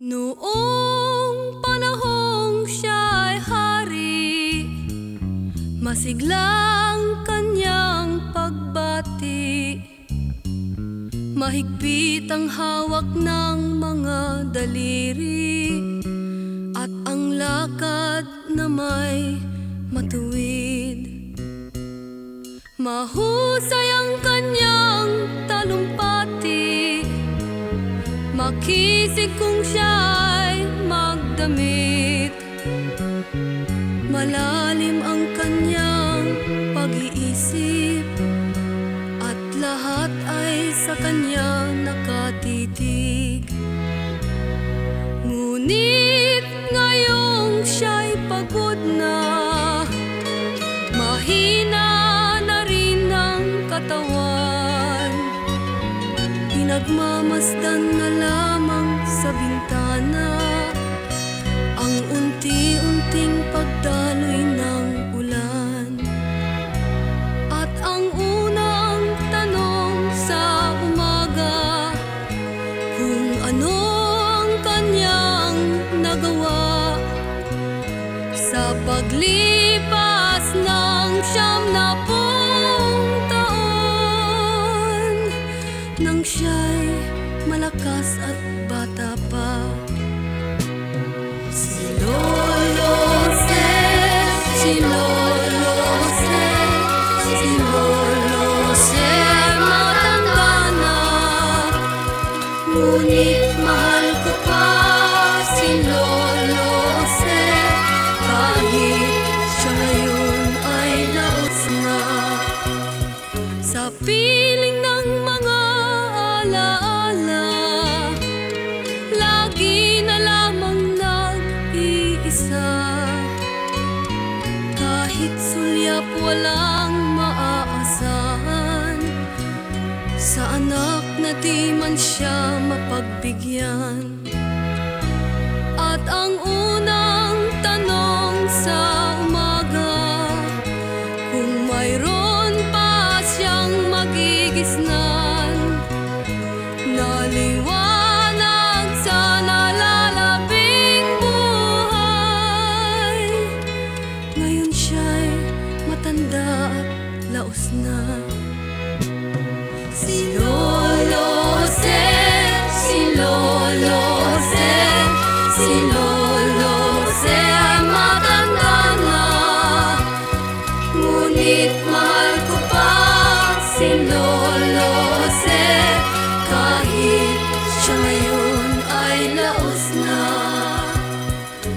Noong panahong siya'y hari Masiglang kanyang pagbati. Mahigpit ang hawak ng mga daliri At ang lakad na may matuwid. Mahusay ang kanyang Makisig kung siya'y magdamit. Malalim ang kanyang pag-iisip At lahat ay sa kanya nakatitig Pinagmamasdan na lamang sa bintana. Ang unti-unting pagdaloy ng ulan. At ang unang tanong sa umaga Kung ano ang kanyang nagawa. Sa paglipas ng siyam na pong siya'y malakas at bata pa. Si Lolo Se, si Lolo Se, si Lolo Se matanda na. Ngunit mahal ko pa si Lolo Se Kahit siya ngayon ay laos na. Sa piling Kahit sulyap walang maaasahan Sa anak na di man siya mapagbigyan. At ang unang tanong sa umaga Kung mayroon pa siyang magigisnan Naliwanag matanda at laos na. Si Lolo Se, si Lolo Se, si Lolo Se ay matanda na. Ngunit mahal ko pa si Lolo Se Kahit siya ngayon ay laos na.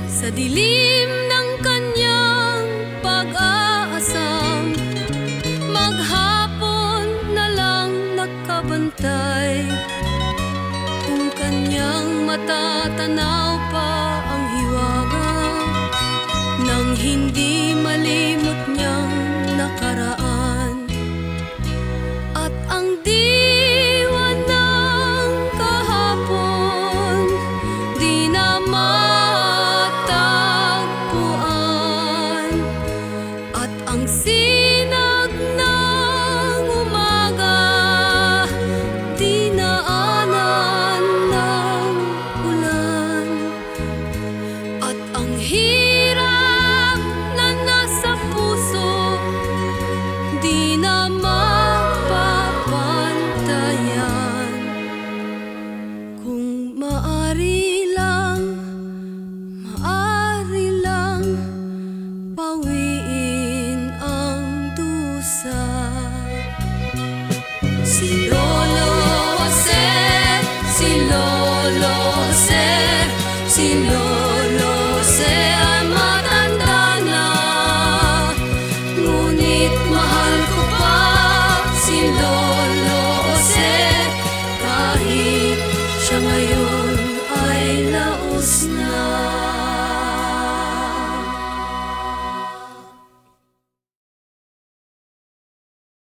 Sa dilim ng nakabantay Kung kanyang matatanaw pa ang hiwaga Nang hindi